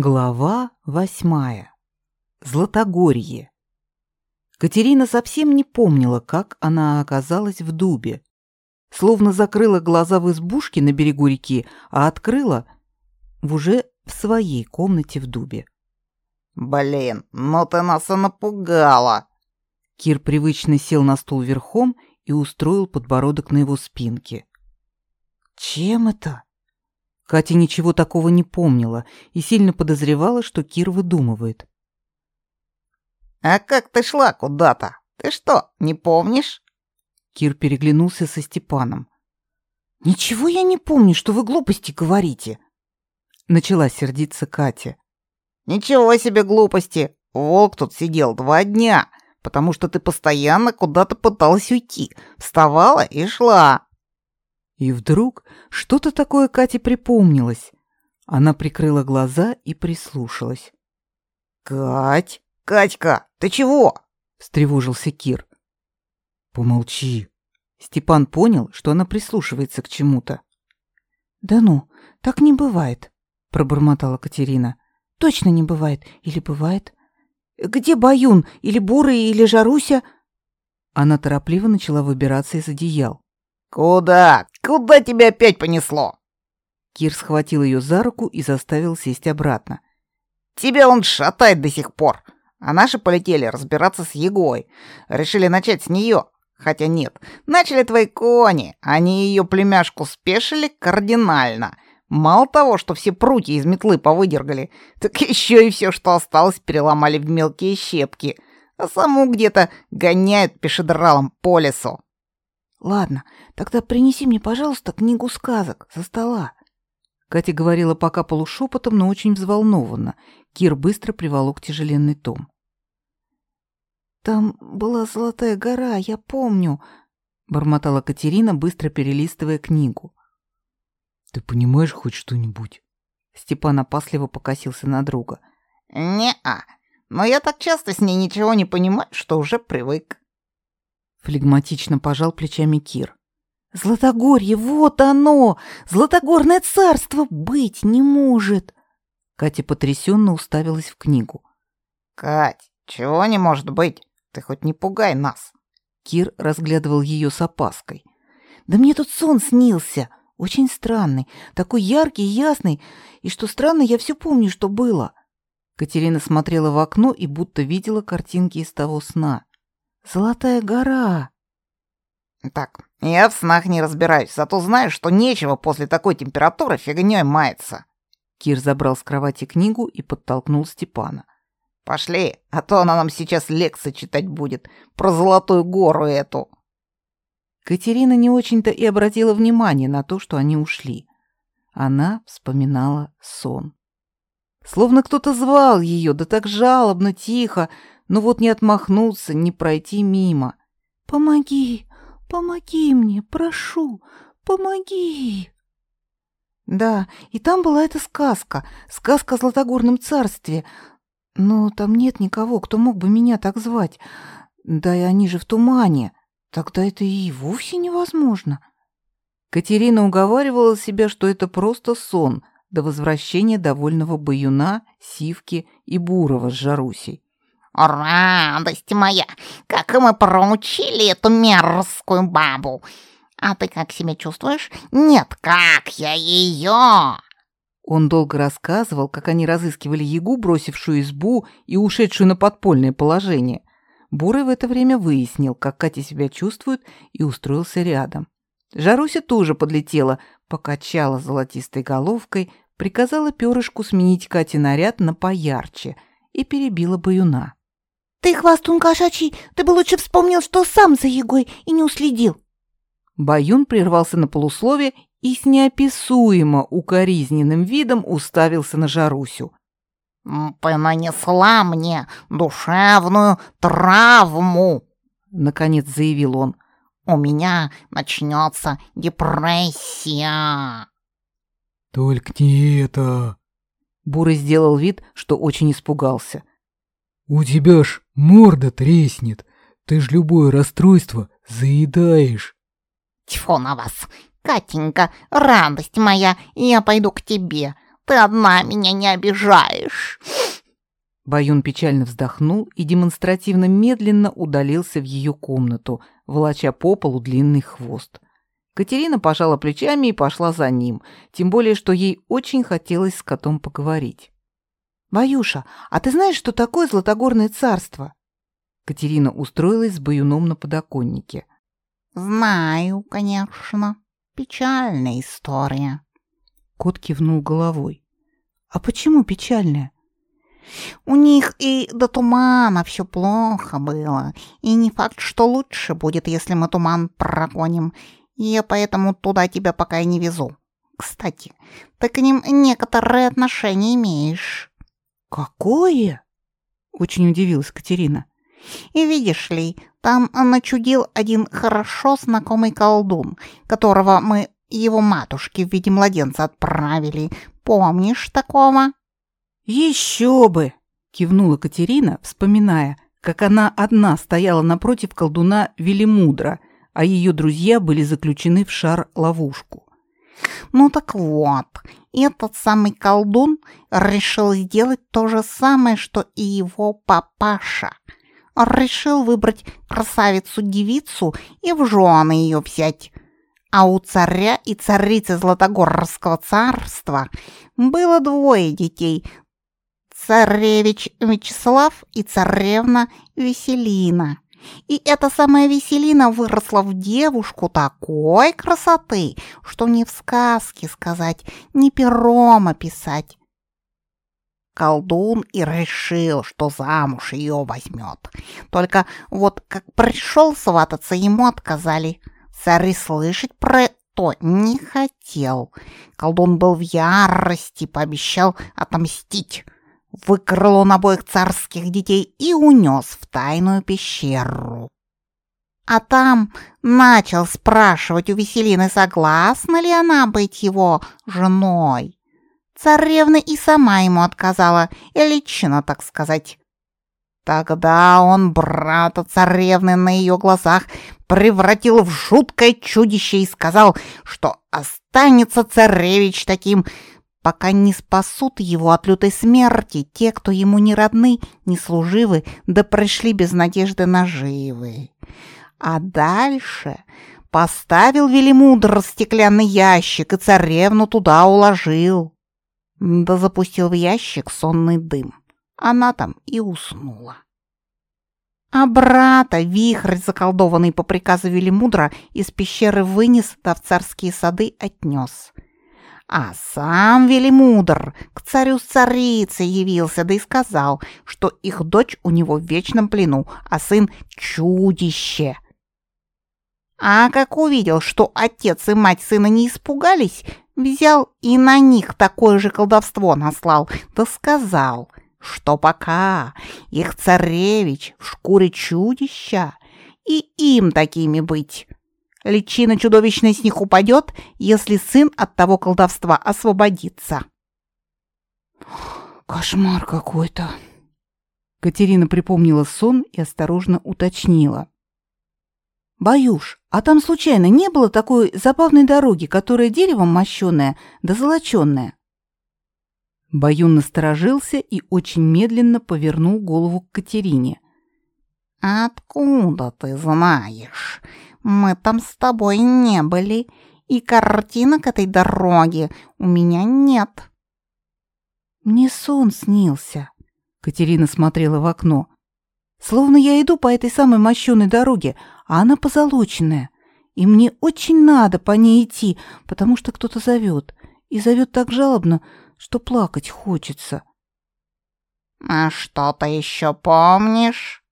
Глава восьмая. Златогорье. Катерина совсем не помнила, как она оказалась в дубе. Словно закрыла глаза в избушке на берегу реки, а открыла в уже в своей комнате в дубе. «Блин, ну ты нас и напугала!» Кир привычно сел на стул верхом и устроил подбородок на его спинке. «Чем это?» Катя ничего такого не помнила и сильно подозревала, что Кир выдумывает. «А как ты шла куда-то? Ты что, не помнишь?» Кир переглянулся со Степаном. «Ничего я не помню, что вы глупости говорите!» Начала сердиться Катя. «Ничего себе глупости! Волк тут сидел два дня, потому что ты постоянно куда-то пыталась уйти, вставала и шла. И вдруг что-то такое Кате припомнилось. Она прикрыла глаза и прислушалась. «Кать! Катька, ты чего?» — встревожился Кир. «Помолчи». Степан понял, что она прислушивается к чему-то. «Да ну, так не бывает», — пробормотала Катерина. «Точно не бывает. Или бывает? Где Баюн? Или Бурый? Или Жаруся?» Она торопливо начала выбираться из одеял. «Куда? Куда тебя опять понесло?» Кир схватил ее за руку и заставил сесть обратно. «Тебя он шатает до сих пор, а наши полетели разбираться с Егой. Решили начать с нее, хотя нет, начали твои кони, они ее племяшку спешили кардинально». Мало того, что все прутья из метлы повыдергали, так еще и все, что осталось, переломали в мелкие щепки, а саму где-то гоняют пешедралом по лесу. Ладно, тогда принеси мне, пожалуйста, книгу сказок со стола. Катя говорила пока полушепотом, но очень взволнованно. Кир быстро приволок тяжеленный том. Там была золотая гора, я помню, бормотала Катерина, быстро перелистывая книгу. Ты понимаешь хоть что-нибудь? Степан опасливо покосился на друга. Не-а, но я так часто с ней ничего не понимаю, что уже привык. Флегматично пожал плечами Кир. Златогорье, вот оно! Златогорное царство быть не может! Катя потрясенно уставилась в книгу. Кать, чего не может быть? Ты хоть не пугай нас. Кир разглядывал ее с опаской. Да мне тут сон снился, очень странный, такой яркий и ясный, и что странно, я все помню, что было. Катерина смотрела в окно и будто видела картинки из того сна. Золотая гора. Так, я в снах не разбираюсь, зато знаю, что нечего после такой температуры фигнёй маяться. Кир забрал с кровати книгу и подтолкнул Степана. Пошли, а то она нам сейчас лекции читать будет про золотую гору эту. Катерина не очень-то и обратила внимание на то, что они ушли. Она вспоминала сон. Словно кто-то звал ее, да так жалобно, тихо, но вот не отмахнуться, не пройти мимо. «Помоги, помоги мне, прошу, помоги!» Да, и там была эта сказка, сказка о Златогорном царстве. Но там нет никого, кто мог бы меня так звать. Да и они же в тумане. Тогда это и вовсе невозможно. Катерина уговаривала себя, что это просто сон до возвращения довольного баюна, сивки и бурова с Жарусей. «Радость моя! Как мы проучили эту мерзкую бабу! А ты как себя чувствуешь? Нет, как я ее!» Он долго рассказывал, как они разыскивали Ягу, бросившую избу и ушедшую на подпольное положение. Бурый в это время выяснил, как Катя себя чувствует, и устроился рядом. Жаруся тоже подлетела, покачала золотистой головкой, приказала перышку сменить Кате наряд на поярче и перебила баюна. «Ты, хвостун кошачий, ты бы лучше вспомнил, что сам за Егой и не уследил!» Баюн прервался на полуслове и с неописуемо укоризненным видом уставился на Жарусю. «Ты нанесла мне душевную травму!» — наконец заявил он. «У меня начнется депрессия!» «Только не это!» Бурый сделал вид, что очень испугался. «У тебя ж морда треснет. Ты ж любое расстройство заедаешь. Тьфу на вас, Катенька, радость моя, я пойду к тебе. ты одна меня не обижаешь. Баюн печально вздохнул и демонстративно медленно удалился в ее комнату, волоча по полу длинный хвост. Катерина пожала плечами и пошла за ним, тем более, что ей очень хотелось с котом поговорить. «Баюша, а ты знаешь, что такое Златогорное царство?» Катерина устроилась с баюном на подоконнике. «Знаю, конечно. Печальная история». Кот кивнул головой. «А почему печальная?» У них и до тумана все плохо было, и не факт, что лучше будет, если мы туман прогоним. Я поэтому туда тебя пока и не везу. Кстати, ты к ним некоторые отношения имеешь. Какое? Очень удивилась Катерина. И видишь ли, там начудил один хорошо знакомый колдун, которого мы его матушке в виде младенца отправили. Помнишь такого? Еще бы! кивнула Катерина, вспоминая, как она одна стояла напротив колдуна Велимудра, а ее друзья были заключены в шар-ловушку. Ну так вот, этот самый колдун решил сделать то же самое, что и его папаша. Решил выбрать красавицу-девицу и в жены ее взять. А у царя и царицы Златогорского царства было двое детей, царевич Вячеслав и царевна Веселина. И эта самая Веселина выросла в девушку такой красоты, что ни в сказке сказать, ни пером описать. Колдун и решил, что замуж ее возьмет. Только вот как пришел свататься, ему отказали. Царь слышать про это не хотел. Колдун был в ярости, пообещал отомстить. Выкрал он обоих царских детей и унес в тайную пещеру. А там начал спрашивать у Веселины, согласна ли она быть его женой. Царевна и сама ему отказала, и лично, так сказать. Тогда он брата царевны на ее глазах превратил в жуткое чудище и сказал, что останется царевич таким, пока не спасут его от лютой смерти те, кто ему не родны, не служивы, да пришли без надежды наживы. А дальше поставил Велимудр стеклянный ящик и царевну туда уложил. Да запустил в ящик сонный дым. Она там и уснула. А брата вихрь, заколдованный по приказу Велимудра, из пещеры вынес, да в царские сады отнес — а сам Велимудр к царю с царицей явился, да и сказал, что их дочь у него в вечном плену, а сын — чудище. А как увидел, что отец и мать сына не испугались, взял и на них такое же колдовство наслал, да сказал, что пока их царевич в шкуре чудища, и им такими быть. Личина чудовищная с них упадет, если сын от того колдовства освободится. Кошмар какой-то. Катерина припомнила сон и осторожно уточнила. «Баюш, а там случайно не было такой забавной дороги, которая деревом мощеная да золоченная?» Баюн насторожился и очень медленно повернул голову к Катерине. «Откуда ты знаешь? Мы там с тобой не были, и картинок этой дороги у меня нет. Мне сон снился. Катерина смотрела в окно. Словно я иду по этой самой мощеной дороге, а она позолоченная. И мне очень надо по ней идти, потому что кто-то зовет. И зовет так жалобно, что плакать хочется. «А что ты еще помнишь?»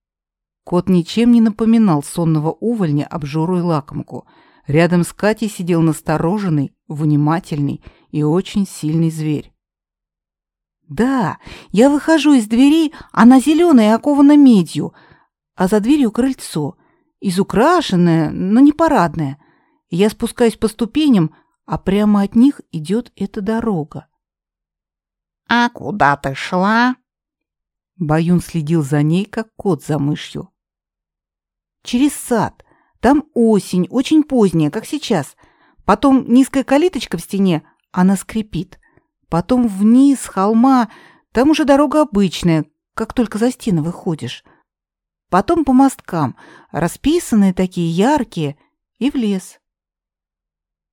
Кот ничем не напоминал сонного увольня обжору и лакомку. Рядом с Катей сидел настороженный, внимательный и очень сильный зверь. «Да, я выхожу из двери, она зеленая и окована медью, а за дверью крыльцо, изукрашенное, но не парадное. Я спускаюсь по ступеням, а прямо от них идет эта дорога. «А куда ты шла?» Баюн следил за ней, как кот за мышью через сад. Там осень, очень поздняя, как сейчас. Потом низкая калиточка в стене, она скрипит. потом вниз с холма, там уже дорога обычная, как только за стены выходишь. Потом по мосткам, расписанные такие яркие, и в лес.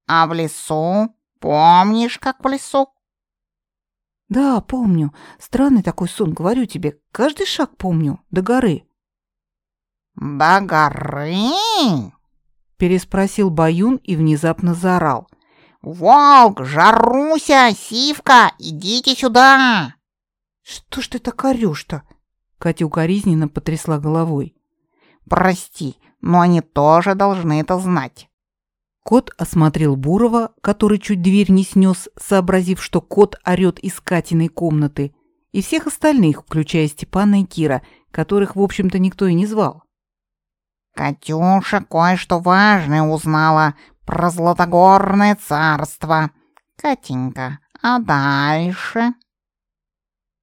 А в лесу? Помнишь, как в лесу? Да, помню. Странный такой сон, говорю тебе. Каждый шаг помню, до горы. До горы? Переспросил Баюн и внезапно заорал. «Волк, Жаруся, Сивка, идите сюда!» «Что ж ты так орёшь-то?» Катя укоризненно потрясла головой. «Прости, но они тоже должны это знать». Кот осмотрел Бурова, который чуть дверь не снес, сообразив, что кот орёт из Катиной комнаты, и всех остальных, включая Степана и Кира, которых, в общем-то, никто и не звал. «Катюша кое-что важное узнала про Златогорное царство. Катенька, а дальше?»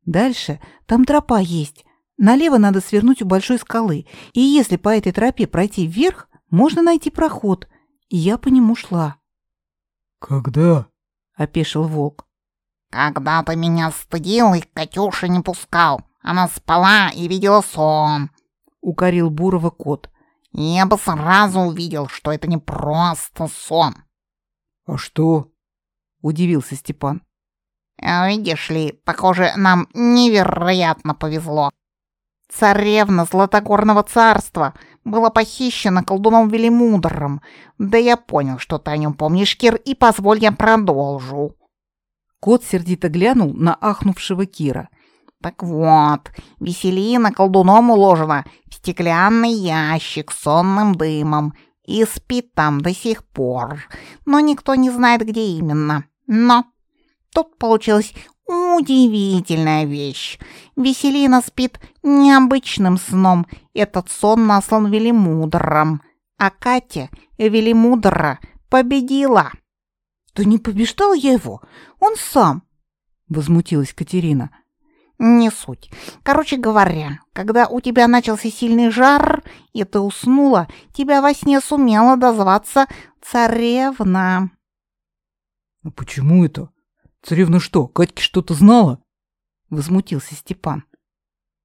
«Дальше там тропа есть. Налево надо свернуть у большой скалы, и если по этой тропе пройти вверх, можно найти проход, и я по нему шла». «Когда?» — опешил волк. «Когда ты меня стыдил и Катюша не пускал. Она спала и видела сон», — укорил Бурова кот. «Я бы сразу увидел, что это не просто сон». «А что?» — удивился Степан. «Видишь ли, похоже, нам невероятно повезло. Царевна Златогорного царства была похищена колдуном Велимудром. Да я понял, что ты о нем помнишь, Кир, и позволь я продолжу. Кот сердито глянул на ахнувшего Кира. Так вот, Веселина колдуном уложена стеклянный ящик с сонным дымом и спит там до сих пор. Но никто не знает, где именно. Но тут получилось Удивительная вещь. Веселина спит необычным сном. Этот сон наслан Велимудром. А Катя Велимудра победила. Да не побеждал я его, он сам, возмутилась Катерина. Не суть. Короче говоря, когда у тебя начался сильный жар, и ты уснула, тебя во сне сумела дозваться царевна. А почему это? Царевна что, Катьке что-то знала? Возмутился Степан.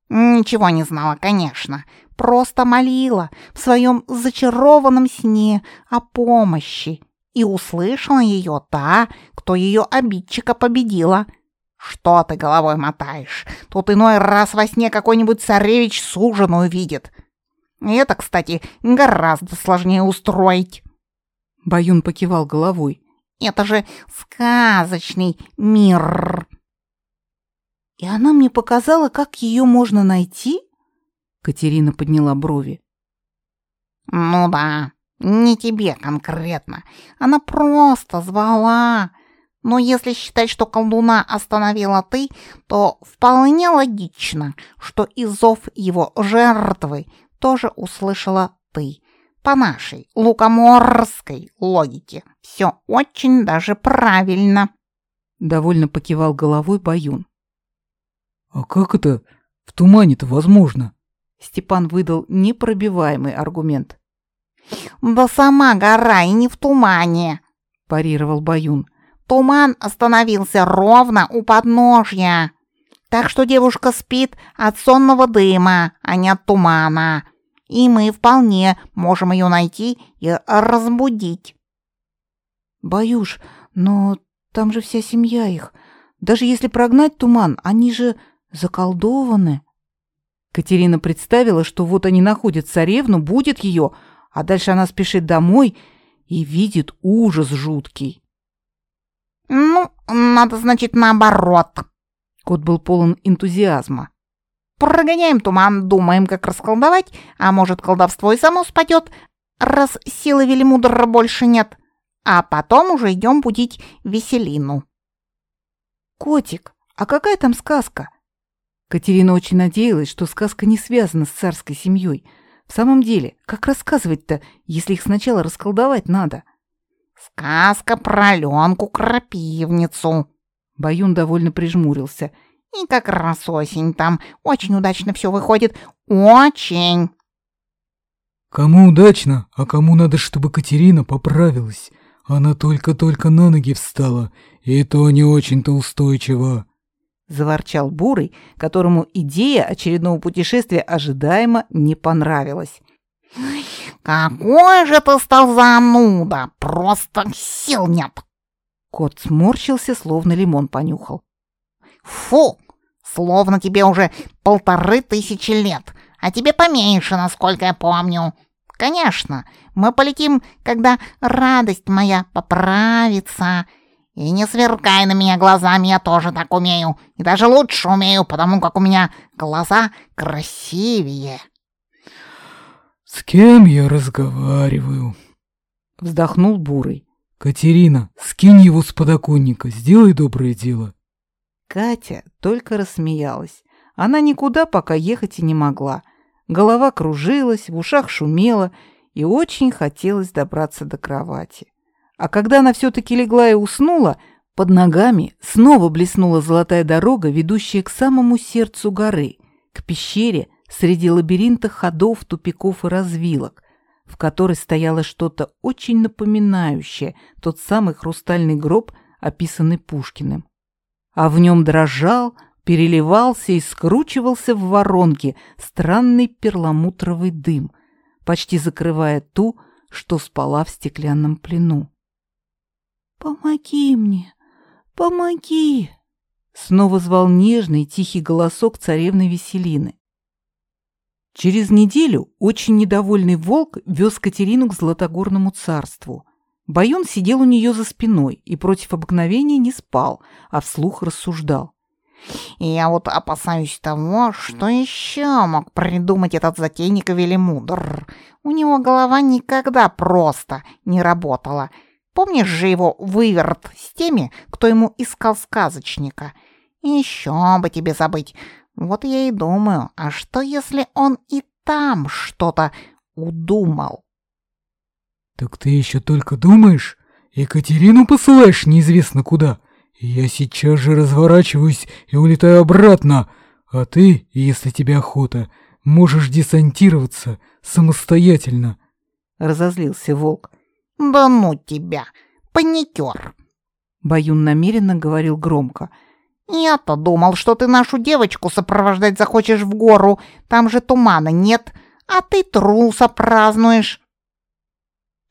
Ничего не знала, конечно. Просто молила в своем зачарованном сне о помощи. И услышала ее та, кто ее обидчика победила. Что ты головой мотаешь? Тут иной раз во сне какой-нибудь царевич сужену увидит. Это, кстати, гораздо сложнее устроить. Баюн покивал головой. Это же сказочный мир. И она мне показала, как ее можно найти? Катерина подняла брови. Ну да, не тебе конкретно. Она просто звала. Но если считать, что колдуна остановила ты, то вполне логично, что и зов его жертвы тоже услышала ты по нашей лукоморской логике. Все очень даже правильно. Довольно покивал головой Баюн. А как это в тумане-то возможно? Степан выдал непробиваемый аргумент. Да сама гора и не в тумане, парировал Баюн. Туман остановился ровно у подножья. Так что девушка спит от сонного дыма, а не от тумана и мы вполне можем ее найти и разбудить. Боюсь, но там же вся семья их. Даже если прогнать туман, они же заколдованы. Катерина представила, что вот они находят царевну, будет ее, а дальше она спешит домой и видит ужас жуткий. «Ну, надо, значит, наоборот». Кот был полон энтузиазма. Прогоняем туман, думаем, как расколдовать, а может, колдовство и само спадет, раз силы Велимудра больше нет. А потом уже идем будить Веселину. Котик, а какая там сказка? Катерина очень надеялась, что сказка не связана с царской семьей. В самом деле, как рассказывать-то, если их сначала расколдовать надо? Сказка про Ленку-крапивницу. Баюн довольно прижмурился – и как раз осень там. Очень удачно все выходит. Очень. Кому удачно, а кому надо, чтобы Катерина поправилась. Она только-только на ноги встала, и то не очень-то устойчиво. Заворчал Бурый, которому идея очередного путешествия ожидаемо не понравилась. Какой же ты стал зануда! Просто сил нет! Кот сморщился, словно лимон понюхал. Фу! Словно тебе уже полторы тысячи лет, а тебе поменьше, насколько я помню. Конечно, мы полетим, когда радость моя поправится. И не сверкай на меня глазами, я тоже так умею. И даже лучше умею, потому как у меня глаза красивее. С кем я разговариваю? Вздохнул Бурый. Катерина, скинь его с подоконника, сделай доброе дело. Катя только рассмеялась. Она никуда пока ехать и не могла. Голова кружилась, в ушах шумело, и очень хотелось добраться до кровати. А когда она все-таки легла и уснула, под ногами снова блеснула золотая дорога, ведущая к самому сердцу горы, к пещере среди лабиринта ходов, тупиков и развилок, в которой стояло что-то очень напоминающее тот самый хрустальный гроб, описанный Пушкиным. А в нем дрожал, переливался и скручивался в воронке странный перламутровый дым, почти закрывая ту, что спала в стеклянном плену. «Помоги мне, помоги!» Снова звал нежный тихий голосок царевны Веселины. Через неделю очень недовольный волк вез Катерину к Златогорному царству. Баюн сидел у нее за спиной и против обыкновения не спал, а вслух рассуждал. «Я вот опасаюсь того, что еще мог придумать этот затейник Велимудр. У него голова никогда просто не работала. Помнишь же его выверт с теми, кто ему искал сказочника? Еще бы тебе забыть. Вот я и думаю, а что если он и там что-то удумал? Так ты еще только думаешь? Екатерину посылаешь неизвестно куда. Я сейчас же разворачиваюсь и улетаю обратно. А ты, если тебе охота, можешь десантироваться самостоятельно. Разозлился волк. Да ну тебя, паникер. Баюн намеренно говорил громко — «Я-то думал, что ты нашу девочку сопровождать захочешь в гору. Там же тумана нет, а ты труса празднуешь».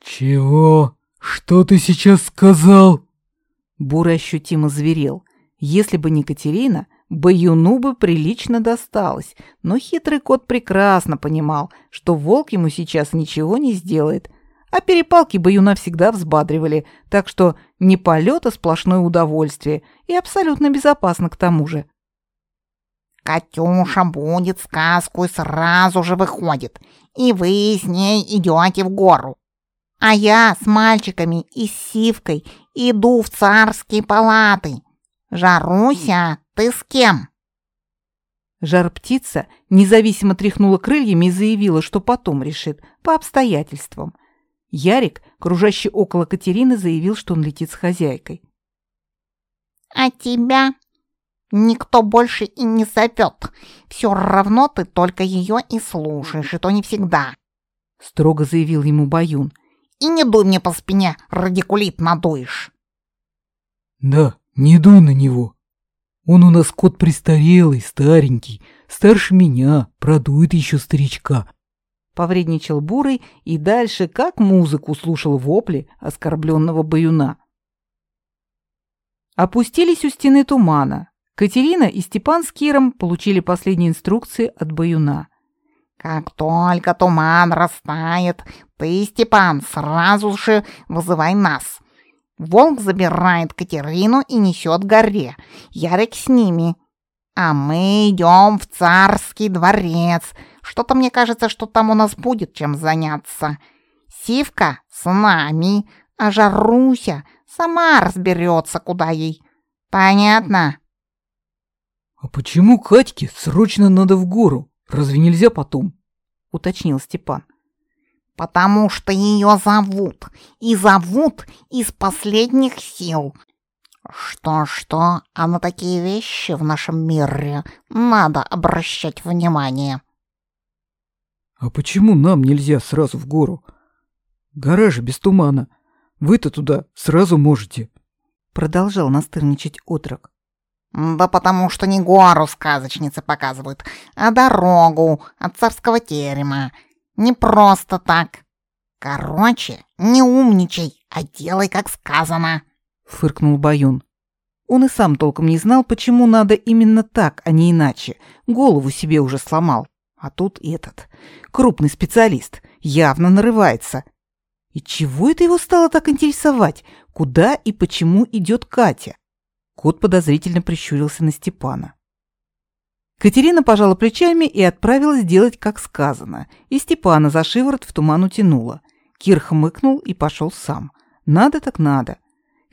«Чего? Что ты сейчас сказал?» Бурый ощутимо зверел. Если бы не Катерина, Баюну бы прилично досталось, но хитрый кот прекрасно понимал, что волк ему сейчас ничего не сделает, а перепалки баюна всегда взбадривали, так что не полет, а сплошное удовольствие, и абсолютно безопасно к тому же. «Катюша будет сказку и сразу же выходит, и вы с ней идете в гору. А я с мальчиками и с Сивкой иду в царские палаты. Жаруся, ты с кем?» Жар-птица независимо тряхнула крыльями и заявила, что потом решит, по обстоятельствам – Ярик, кружащий около Катерины, заявил, что он летит с хозяйкой. «А тебя никто больше и не зовет. Все равно ты только ее и слушаешь, и то не всегда», — строго заявил ему Баюн. «И не дуй мне по спине, радикулит надуешь». «Да, не дуй на него. Он у нас кот престарелый, старенький, старше меня, продует еще старичка, Повредничал Бурый и дальше как музыку слушал вопли оскорбленного баюна. Опустились у стены тумана. Катерина и Степан с Киром получили последние инструкции от баюна. «Как только туман растает, ты, Степан, сразу же вызывай нас. Волк забирает Катерину и несет горе. Ярик с ними. А мы идем в царский дворец, что-то мне кажется, что там у нас будет чем заняться. Сивка с нами, а Жаруся сама разберется, куда ей. Понятно? А почему Катьке срочно надо в гору? Разве нельзя потом? Уточнил Степан. Потому что ее зовут. И зовут из последних сил. Что-что, а на такие вещи в нашем мире надо обращать внимание. А почему нам нельзя сразу в гору? Гора же без тумана. Вы-то туда сразу можете. Продолжал настырничать отрок. Да потому что не гору сказочницы показывают, а дорогу от царского терема. Не просто так. Короче, не умничай, а делай, как сказано. Фыркнул Баюн. Он и сам толком не знал, почему надо именно так, а не иначе. Голову себе уже сломал. А тут этот. Крупный специалист. Явно нарывается. И чего это его стало так интересовать? Куда и почему идет Катя? Кот подозрительно прищурился на Степана. Катерина пожала плечами и отправилась делать, как сказано, и Степана за шиворот в туман утянула. Кир хмыкнул и пошел сам. Надо так надо.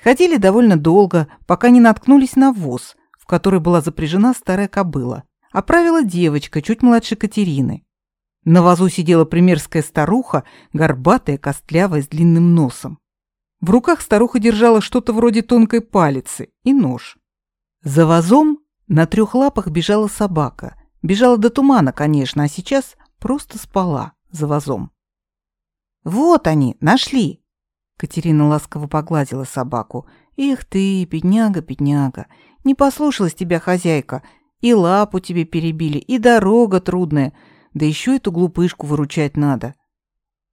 Ходили довольно долго, пока не наткнулись на воз, в который была запряжена старая кобыла. Оправила девочка, чуть младше Катерины. На вазу сидела примерская старуха, горбатая, костлявая, с длинным носом. В руках старуха держала что-то вроде тонкой палицы и нож. За вазом на трех лапах бежала собака. Бежала до тумана, конечно, а сейчас просто спала за вазом. «Вот они, нашли!» Катерина ласково погладила собаку. «Эх ты, бедняга, бедняга! Не послушалась тебя хозяйка. И лапу тебе перебили, и дорога трудная. Да еще эту глупышку выручать надо».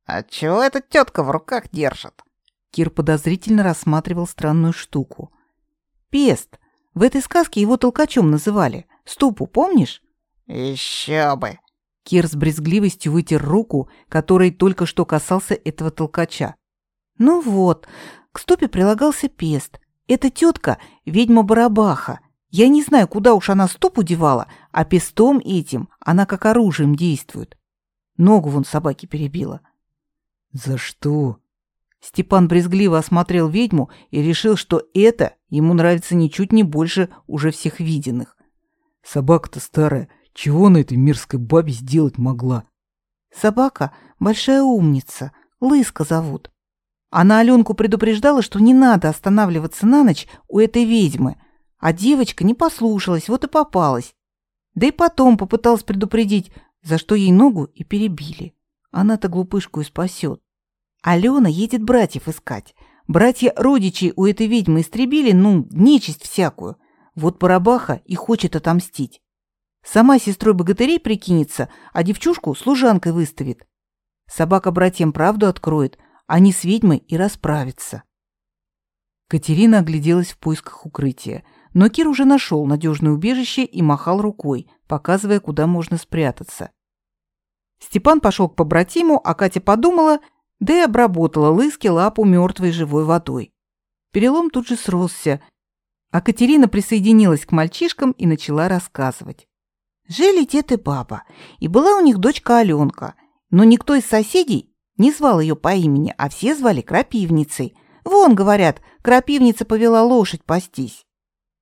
«А чего эта тетка в руках держит?» Кир подозрительно рассматривал странную штуку. «Пест. В этой сказке его толкачом называли. Ступу, помнишь?» «Еще бы!» Кир с брезгливостью вытер руку, которой только что касался этого толкача. «Ну вот, к ступе прилагался пест. Эта тетка — ведьма Барабаха. Я не знаю, куда уж она ступу девала, а пестом этим она как оружием действует. Ногу вон собаке перебила». «За что?» Степан брезгливо осмотрел ведьму и решил, что это ему нравится ничуть не больше уже всех виденных. Собака-то старая, чего на этой мирской бабе сделать могла? Собака — большая умница, Лыска зовут. Она Аленку предупреждала, что не надо останавливаться на ночь у этой ведьмы, а девочка не послушалась, вот и попалась. Да и потом попыталась предупредить, за что ей ногу и перебили. Она-то глупышку и спасет. Алена едет братьев искать. Братья родичи у этой ведьмы истребили, ну, нечисть всякую. Вот Барабаха и хочет отомстить. Сама сестрой богатырей прикинется, а девчушку служанкой выставит. Собака братьям правду откроет, они с ведьмой и расправятся. Катерина огляделась в поисках укрытия, но Кир уже нашел надежное убежище и махал рукой, показывая, куда можно спрятаться. Степан пошел к побратиму, а Катя подумала — да и обработала лыски лапу мертвой живой водой. Перелом тут же сросся, а Катерина присоединилась к мальчишкам и начала рассказывать. Жили дед и баба, и была у них дочка Аленка, но никто из соседей не звал ее по имени, а все звали Крапивницей. Вон, говорят, Крапивница повела лошадь пастись.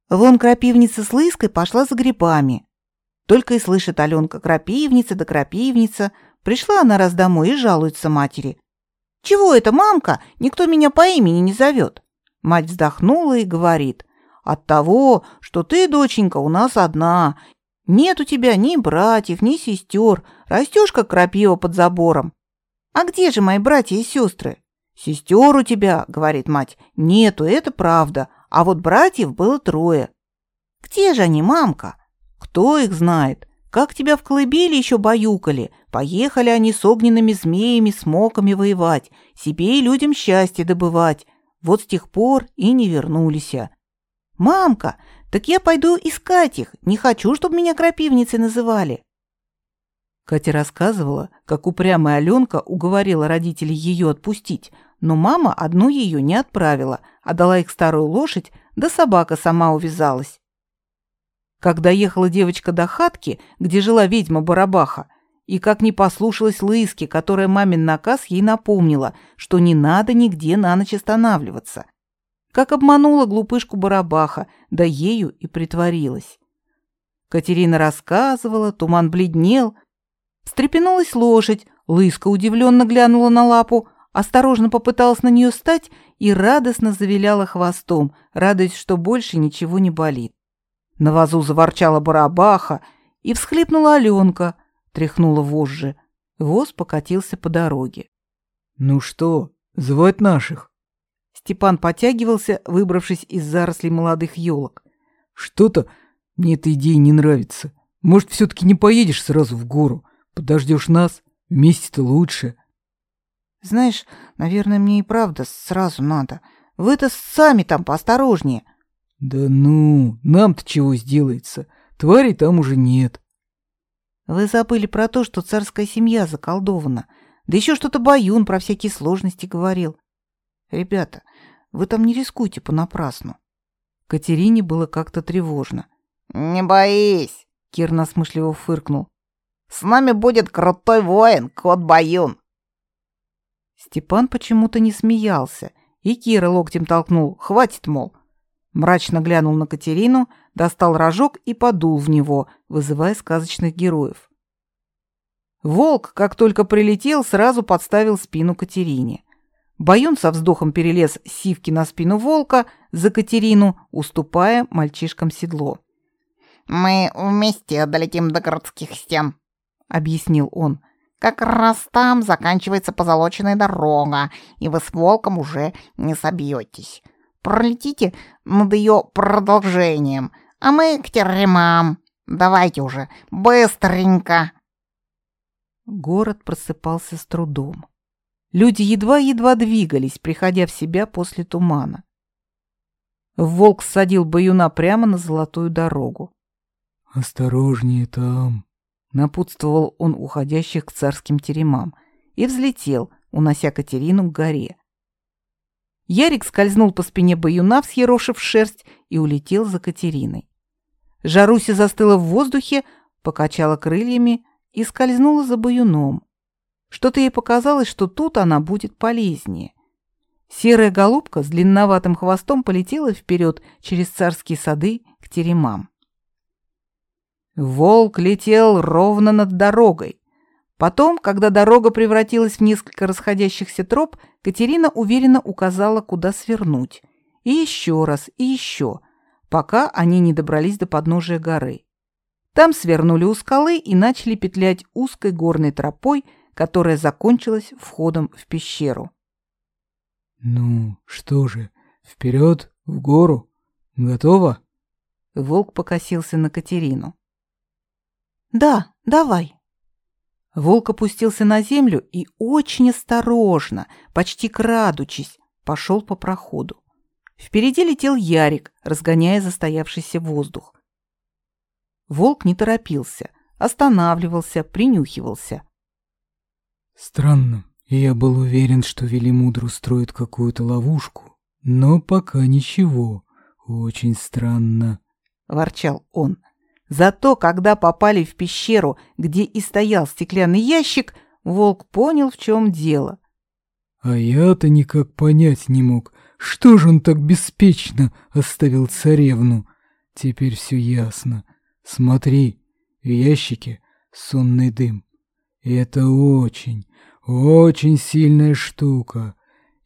Вон Крапивница с Лыской пошла за грибами. Только и слышит Аленка Крапивница да Крапивница. Пришла она раз домой и жалуется матери. «Чего это, мамка? Никто меня по имени не зовет?» Мать вздохнула и говорит. «От того, что ты, доченька, у нас одна. Нет у тебя ни братьев, ни сестер. Растешь, как крапива под забором. А где же мои братья и сестры?» «Сестер у тебя, — говорит мать, — нету, это правда. А вот братьев было трое. Где же они, мамка? Кто их знает? Как тебя в колыбели еще баюкали? Поехали они с огненными змеями, смоками воевать, себе и людям счастье добывать. Вот с тех пор и не вернулись. Мамка, так я пойду искать их. Не хочу, чтобы меня крапивницей называли. Катя рассказывала, как упрямая Аленка уговорила родителей ее отпустить, но мама одну ее не отправила, а дала их старую лошадь, да собака сама увязалась. Когда ехала девочка до хатки, где жила ведьма Барабаха, и как не послушалась Лыски, которая мамин наказ ей напомнила, что не надо нигде на ночь останавливаться. Как обманула глупышку Барабаха, да ею и притворилась. Катерина рассказывала, туман бледнел. Встрепенулась лошадь, Лыска удивленно глянула на лапу, осторожно попыталась на нее встать и радостно завиляла хвостом, радуясь, что больше ничего не болит. На вазу заворчала барабаха, и всхлипнула Аленка, тряхнула вожжи. Воз покатился по дороге. «Ну что, звать наших?» Степан потягивался, выбравшись из зарослей молодых елок. Что-то мне эта идея не нравится. Может, все-таки не поедешь сразу в гору? Подождешь нас? Вместе-то лучше. Знаешь, наверное, мне и правда сразу надо. Вы-то сами там поосторожнее. Да ну, нам-то чего сделается? Тварей там уже нет. Вы забыли про то, что царская семья заколдована. Да еще что-то Баюн про всякие сложности говорил. Ребята, вы там не рискуйте понапрасну. Катерине было как-то тревожно. «Не боись!» — Кир насмышливо фыркнул. «С нами будет крутой воин, кот Баюн!» Степан почему-то не смеялся, и Кира локтем толкнул. «Хватит, мол!» Мрачно глянул на Катерину, достал рожок и подул в него, вызывая сказочных героев. Волк, как только прилетел, сразу подставил спину Катерине. Баюн со вздохом перелез сивки на спину волка за Катерину, уступая мальчишкам седло. «Мы вместе долетим до городских стен», — объяснил он. «Как раз там заканчивается позолоченная дорога, и вы с волком уже не собьетесь. Пролетите над ее продолжением, а мы к теремам. Давайте уже, быстренько!» Город просыпался с трудом. Люди едва-едва двигались, приходя в себя после тумана. Волк садил баюна прямо на золотую дорогу. «Осторожнее там», — напутствовал он уходящих к царским теремам и взлетел, унося Катерину к горе. Ярик скользнул по спине баюна, всъерошив шерсть, и улетел за Катериной. Жаруся застыла в воздухе, покачала крыльями и скользнула за баюном. Что-то ей показалось, что тут она будет полезнее. Серая голубка с длинноватым хвостом полетела вперед через царские сады к теремам. Волк летел ровно над дорогой. Потом, когда дорога превратилась в несколько расходящихся троп, Катерина уверенно указала, куда свернуть. И еще раз, и еще, пока они не добрались до подножия горы. Там свернули у скалы и начали петлять узкой горной тропой, которая закончилась входом в пещеру. «Ну, что же, вперед, в гору? Готово?» Волк покосился на Катерину. «Да, давай». Волк опустился на землю и очень осторожно, почти крадучись, пошел по проходу. Впереди летел Ярик, разгоняя застоявшийся воздух. Волк не торопился, останавливался, принюхивался. Странно. Я был уверен, что Велимудр устроит какую-то ловушку. Но пока ничего. Очень странно. Ворчал он. Зато, когда попали в пещеру, где и стоял стеклянный ящик, волк понял, в чем дело. А я-то никак понять не мог, что же он так беспечно оставил царевну. Теперь все ясно. Смотри, в ящике сонный дым. Это очень, очень сильная штука.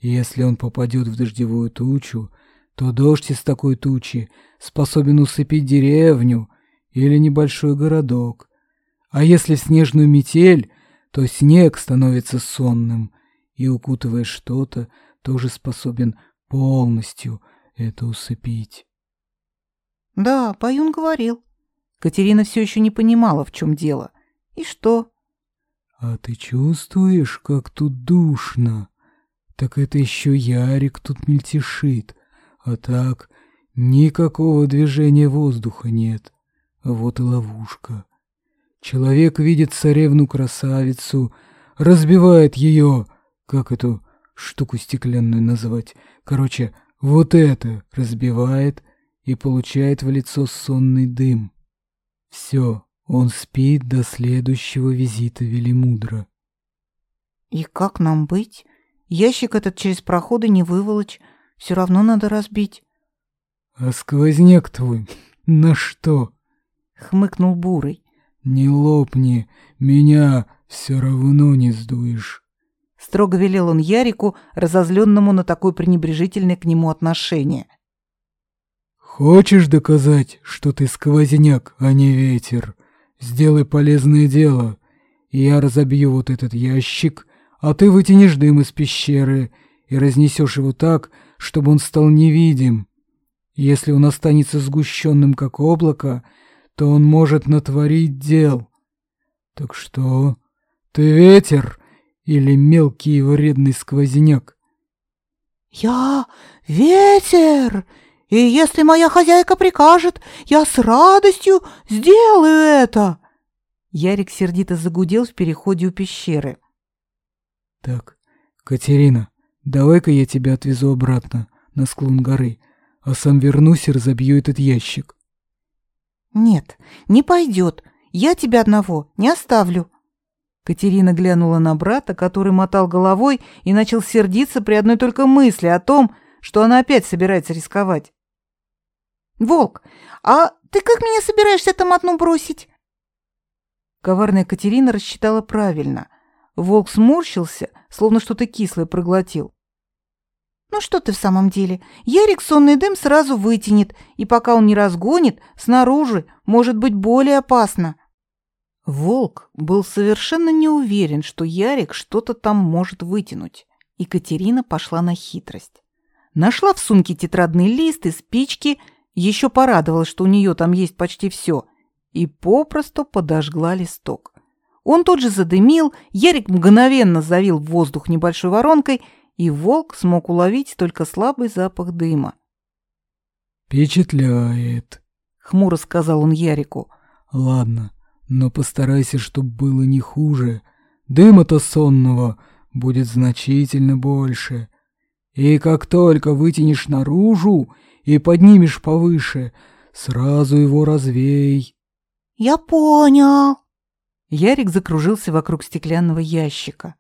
Если он попадет в дождевую тучу, то дождь из такой тучи способен усыпить деревню или небольшой городок. А если в снежную метель, то снег становится сонным и, укутывая что-то, тоже способен полностью это усыпить. Да, Паюн говорил. Катерина все еще не понимала, в чем дело. И что? «А ты чувствуешь, как тут душно? Так это еще Ярик тут мельтешит, а так никакого движения воздуха нет. Вот и ловушка. Человек видит царевну-красавицу, разбивает ее, как эту штуку стеклянную называть, короче, вот это разбивает и получает в лицо сонный дым. Все, он спит до следующего визита Велимудра. И как нам быть? Ящик этот через проходы не выволочь, все равно надо разбить. А сквозняк твой на что? Хмыкнул Бурый. Не лопни, меня все равно не сдуешь. Строго велел он Ярику, разозленному на такое пренебрежительное к нему отношение. Хочешь доказать, что ты сквозняк, а не ветер? Сделай полезное дело, я разобью вот этот ящик, а ты вытянешь дым из пещеры и разнесешь его так, чтобы он стал невидим. Если он останется сгущенным, как облако, то он может натворить дел. Так что, ты ветер или мелкий и вредный сквозняк? Я ветер, и если моя хозяйка прикажет, я с радостью сделаю это. Ярик сердито загудел в переходе у пещеры. Так, Катерина, давай-ка я тебя отвезу обратно на склон горы, а сам вернусь и разобью этот ящик. Нет, не пойдет. Я тебя одного не оставлю. Катерина глянула на брата, который мотал головой и начал сердиться при одной только мысли о том, что она опять собирается рисковать. «Волк, а ты как меня собираешься там одну бросить?» Коварная Катерина рассчитала правильно. Волк сморщился, словно что-то кислое проглотил. «Ну что ты в самом деле? Ярик сонный дым сразу вытянет, и пока он не разгонит, снаружи может быть более опасно». Волк был совершенно не уверен, что Ярик что-то там может вытянуть. И Катерина пошла на хитрость. Нашла в сумке тетрадный лист и спички, еще порадовалась, что у нее там есть почти все, и попросту подожгла листок. Он тут же задымил, Ярик мгновенно завил в воздух небольшой воронкой, и волк смог уловить только слабый запах дыма. «Впечатляет», — хмуро сказал он Ярику. «Ладно, но постарайся, чтоб было не хуже. Дыма-то сонного будет значительно больше. И как только вытянешь наружу и поднимешь повыше, сразу его развей. Я понял. Ярик закружился вокруг стеклянного ящика.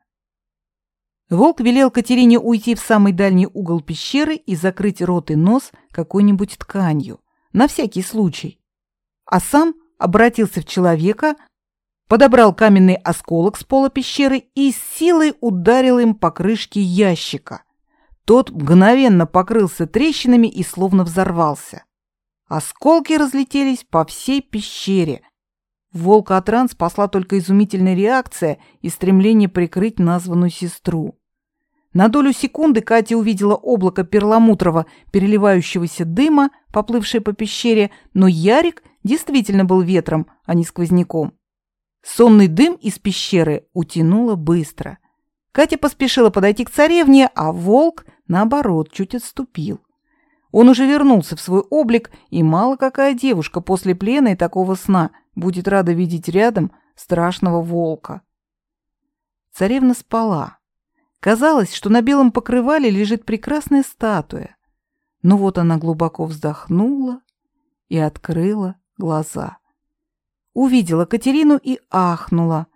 Волк велел Катерине уйти в самый дальний угол пещеры и закрыть рот и нос какой-нибудь тканью, на всякий случай. А сам обратился в человека, подобрал каменный осколок с пола пещеры и с силой ударил им по крышке ящика. Тот мгновенно покрылся трещинами и словно взорвался. Осколки разлетелись по всей пещере. Волка от ран спасла только изумительная реакция и стремление прикрыть названную сестру. На долю секунды Катя увидела облако перламутрового переливающегося дыма, поплывшее по пещере, но Ярик действительно был ветром, а не сквозняком. Сонный дым из пещеры утянуло быстро. Катя поспешила подойти к царевне, а волк, наоборот, чуть отступил. Он уже вернулся в свой облик, и мало какая девушка после плена и такого сна будет рада видеть рядом страшного волка. Царевна спала. Казалось, что на белом покрывале лежит прекрасная статуя. Но вот она глубоко вздохнула и открыла глаза. Увидела Катерину и ахнула.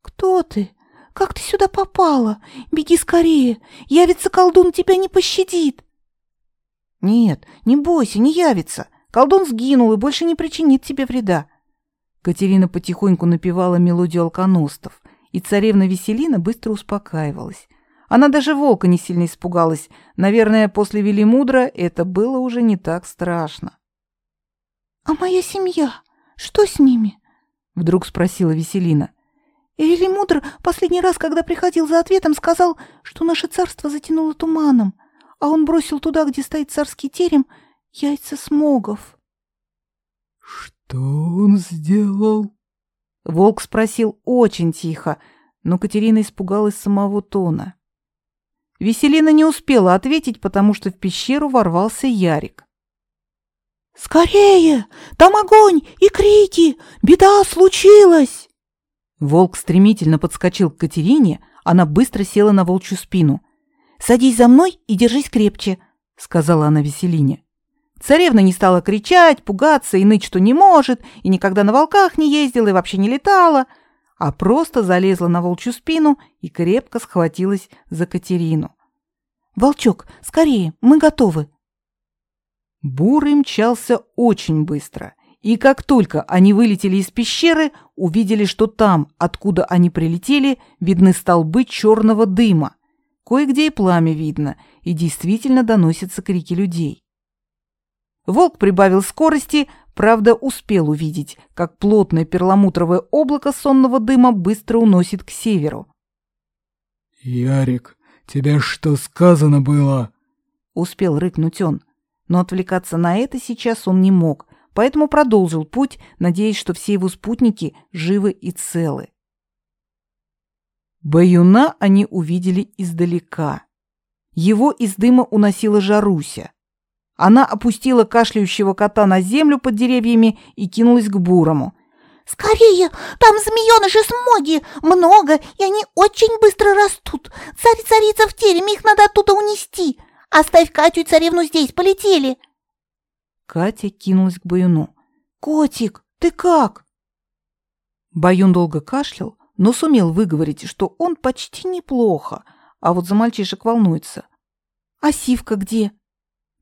«Кто ты? Как ты сюда попала? Беги скорее! Явится колдун, тебя не пощадит!» «Нет, не бойся, не явится. Колдун сгинул и больше не причинит тебе вреда». Катерина потихоньку напевала мелодию алконостов, и царевна Веселина быстро успокаивалась. Она даже волка не сильно испугалась. Наверное, после Велимудра это было уже не так страшно. «А моя семья? Что с ними?» — вдруг спросила Веселина. «Или Мудр последний раз, когда приходил за ответом, сказал, что наше царство затянуло туманом, а он бросил туда, где стоит царский терем, яйца смогов». «Что он сделал?» Волк спросил очень тихо, но Катерина испугалась самого тона. Веселина не успела ответить, потому что в пещеру ворвался Ярик. «Скорее! Там огонь и крики! Беда случилась!» Волк стремительно подскочил к Катерине, она быстро села на волчью спину. «Садись за мной и держись крепче», — сказала она Веселине. Царевна не стала кричать, пугаться и ныть, что не может, и никогда на волках не ездила и вообще не летала, а просто залезла на волчью спину и крепко схватилась за Катерину. «Волчок, скорее, мы готовы!» Бурый мчался очень быстро, и как только они вылетели из пещеры, увидели, что там, откуда они прилетели, видны столбы черного дыма. Кое-где и пламя видно, и действительно доносятся крики людей. Волк прибавил скорости, правда, успел увидеть, как плотное перламутровое облако сонного дыма быстро уносит к северу. «Ярик, тебе что сказано было?» успел рыкнуть он. Но отвлекаться на это сейчас он не мог, поэтому продолжил путь, надеясь, что все его спутники живы и целы. Баюна они увидели издалека. Его из дыма уносила Жаруся. Она опустила кашляющего кота на землю под деревьями и кинулась к бурому. «Скорее! Там змеёныши смоги! Много, и они очень быстро растут! Царь-царица в тереме, их надо оттуда унести! Оставь Катю и царевну здесь, полетели!» Катя кинулась к Баюну. «Котик, ты как?» Баюн долго кашлял, но сумел выговорить, что он почти неплохо, а вот за мальчишек волнуется. «А Сивка где?»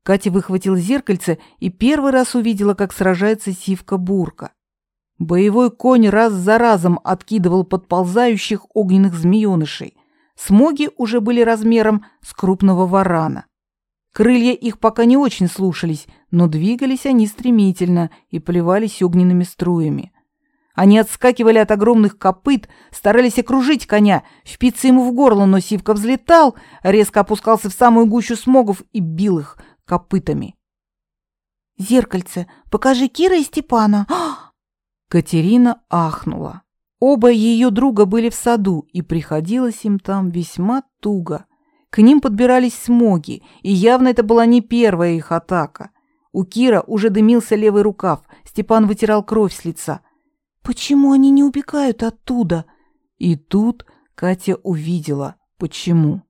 Катя выхватила зеркальце и первый раз увидела, как сражается Сивка-бурка. Боевой конь раз за разом откидывал подползающих огненных змеёнышей. Смоги уже были размером с крупного варана. Крылья их пока не очень слушались, но двигались они стремительно и поливались огненными струями. Они отскакивали от огромных копыт, старались окружить коня, впиться ему в горло, но Сивка взлетал, резко опускался в самую гущу смогов и бил их копытами. «Зеркальце, покажи Кира и Степана!» Катерина ахнула. Оба ее друга были в саду, и приходилось им там весьма туго. К ним подбирались смоги, и явно это была не первая их атака. У Кира уже дымился левый рукав, Степан вытирал кровь с лица. Почему они не убегают оттуда? И тут Катя увидела, почему.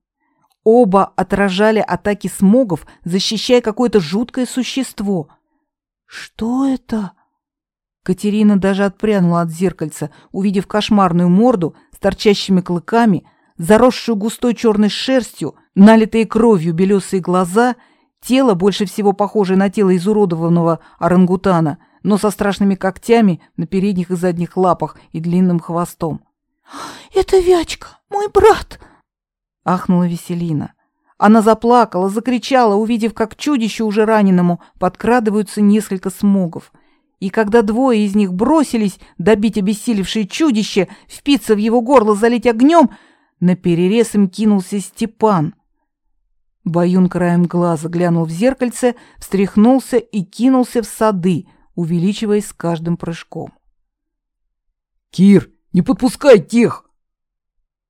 Оба отражали атаки смогов, защищая какое-то жуткое существо. Что это? Катерина даже отпрянула от зеркальца, увидев кошмарную морду с торчащими клыками, заросшую густой черной шерстью, налитые кровью белесые глаза, тело, больше всего похожее на тело изуродованного орангутана, но со страшными когтями на передних и задних лапах и длинным хвостом. «Это Вячка, мой брат!» — ахнула Веселина. Она заплакала, закричала, увидев, как чудище уже раненому подкрадываются несколько смогов — и когда двое из них бросились добить обессилевшее чудище, впиться в его горло, залить огнем, на перерез им кинулся Степан. Баюн краем глаза глянул в зеркальце, встряхнулся и кинулся в сады, увеличиваясь с каждым прыжком. «Кир, не подпускай тех!»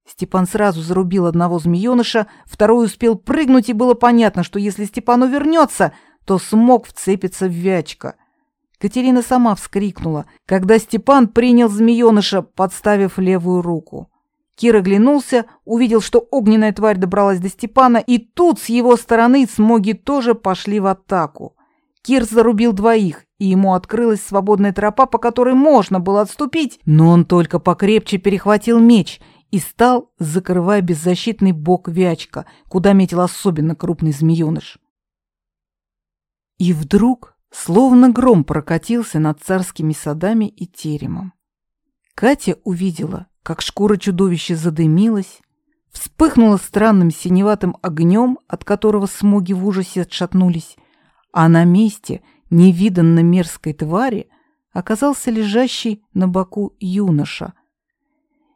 Степан сразу зарубил одного змееныша, второй успел прыгнуть, и было понятно, что если Степан увернется, то смог вцепиться в Вячка — Катерина сама вскрикнула, когда Степан принял змееныша, подставив левую руку. Кир оглянулся, увидел, что огненная тварь добралась до Степана, и тут с его стороны смоги тоже пошли в атаку. Кир зарубил двоих, и ему открылась свободная тропа, по которой можно было отступить, но он только покрепче перехватил меч и стал, закрывая беззащитный бок Вячка, куда метил особенно крупный змееныш. И вдруг Словно гром прокатился над царскими садами и теремом. Катя увидела, как шкура чудовища задымилась, вспыхнула странным синеватым огнем, от которого смоги в ужасе отшатнулись, а на месте невиданно мерзкой твари оказался лежащий на боку юноша.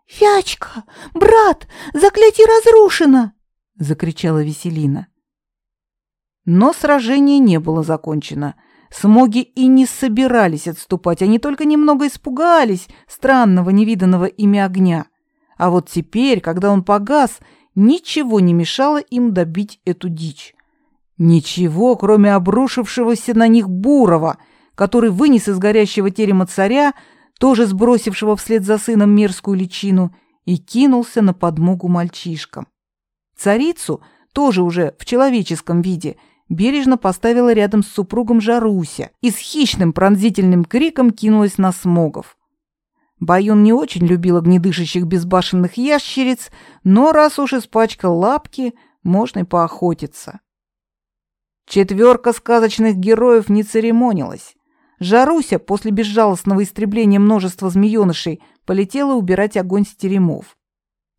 «Фячка! Брат! Заклятие разрушено!» — закричала Веселина. Но сражение не было закончено — Смоги и не собирались отступать, они только немного испугались странного невиданного ими огня. А вот теперь, когда он погас, ничего не мешало им добить эту дичь. Ничего, кроме обрушившегося на них Бурова, который вынес из горящего терема царя, тоже сбросившего вслед за сыном мерзкую личину, и кинулся на подмогу мальчишкам. Царицу, тоже уже в человеческом виде, бережно поставила рядом с супругом Жаруся и с хищным пронзительным криком кинулась на смогов. Баюн не очень любил огнедышащих безбашенных ящериц, но раз уж испачкал лапки, можно и поохотиться. Четверка сказочных героев не церемонилась. Жаруся после безжалостного истребления множества змеенышей полетела убирать огонь с теремов.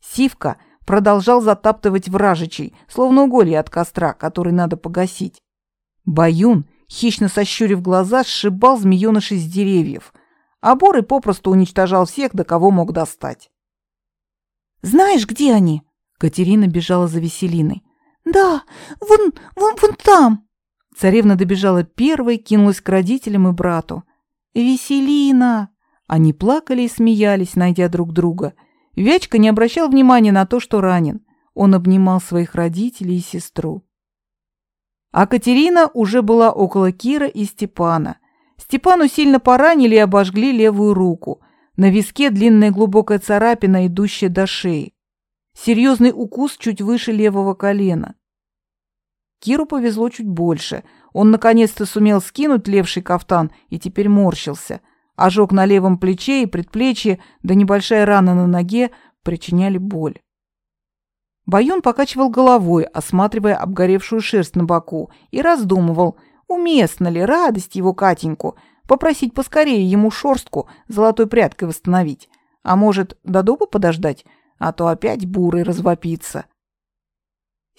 Сивка — продолжал затаптывать вражичей, словно уголья от костра, который надо погасить. Баюн, хищно сощурив глаза, сшибал змеёнышей с деревьев, а Борый попросту уничтожал всех, до кого мог достать. «Знаешь, где они?» Катерина бежала за Веселиной. Да, вон, вон, вон там. Царевна добежала первой, кинулась к родителям и брату. «Веселина!» Они плакали и смеялись, найдя друг друга. Вячка не обращал внимания на то, что ранен. Он обнимал своих родителей и сестру. А Катерина уже была около Кира и Степана. Степану сильно поранили и обожгли левую руку. На виске длинная глубокая царапина, идущая до шеи. Серьезный укус чуть выше левого колена. Киру повезло чуть больше. Он наконец-то сумел скинуть левший кафтан и теперь морщился. Ожог на левом плече и предплечье, да небольшая рана на ноге причиняли боль. Баюн покачивал головой, осматривая обгоревшую шерсть на боку, и раздумывал, уместно ли радость его Катеньку попросить поскорее ему шорстку золотой прядкой восстановить. А может, до дуба подождать, а то опять бурый развопится.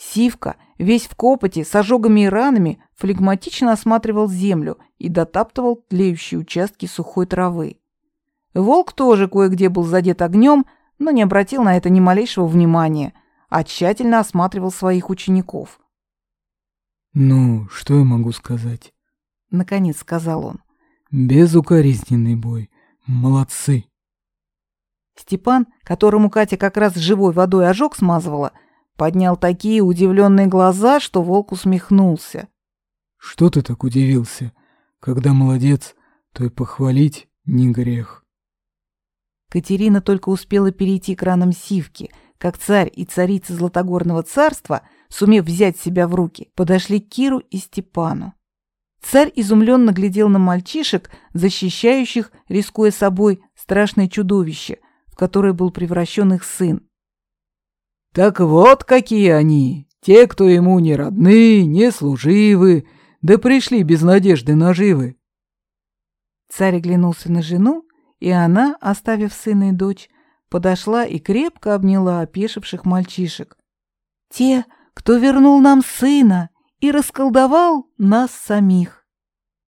Сивка, весь в копоти, с ожогами и ранами, флегматично осматривал землю и дотаптывал тлеющие участки сухой травы. Волк тоже кое-где был задет огнем, но не обратил на это ни малейшего внимания, а тщательно осматривал своих учеников. «Ну, что я могу сказать?» — наконец сказал он. «Безукоризненный бой. Молодцы!» Степан, которому Катя как раз живой водой ожог смазывала, — поднял такие удивленные глаза, что волк усмехнулся. «Что ты так удивился? Когда молодец, то и похвалить не грех». Катерина только успела перейти к ранам Сивки, как царь и царица Златогорного царства, сумев взять себя в руки, подошли к Киру и Степану. Царь изумленно глядел на мальчишек, защищающих, рискуя собой, страшное чудовище, в которое был превращен их сын. Так вот какие они, те, кто ему не родны, не служивы, да пришли без надежды наживы. Царь оглянулся на жену, и она, оставив сына и дочь, подошла и крепко обняла опешивших мальчишек. Те, кто вернул нам сына и расколдовал нас самих.